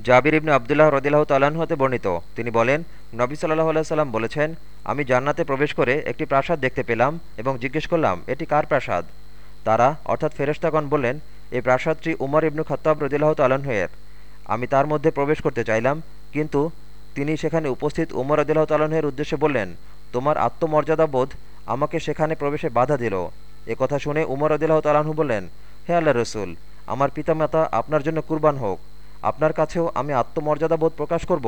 জাবির ইবনে আবদুল্লাহ রদিল্লাহ তাল্লাহ্ন হতে বর্ণিত। তিনি বলেন, নবী সাল্লাহ আল্লাহ সাল্লাম বলেছেন, আমি জান্নাতে প্রবেশ করে একটি প্রাসাদ দেখতে পেলাম এবং জিজ্ঞেস করলাম, এটি কার প্রাসাদ? তারা, অর্থাৎ ফেরেশতাগণ বললেন এই প্রাসাদটি উমর ইবনু খত্তাব রদিল্লাহ তাল্লাহ্নের আমি তার মধ্যে প্রবেশ করতে চাইলাম, কিন্তু তিনি সেখানে উপস্থিত উমর রদিল্লাহ তাল্লাহ্নের উদ্দেশ্যে বললেন, তোমার আত্মমর্যাদাবোধ আমাকে সেখানে প্রবেশে বাধা দিল। এ কথা শুনে উমর রদিল্লাহ তাল্লাহ্ন বললেন, হে আল্লাহ রসুল, আমার পিতামাতা আপনার জন্য কুরবান হোক। আপনার কাছেও আমি আত্মমর্যাদাবোধ প্রকাশ করব।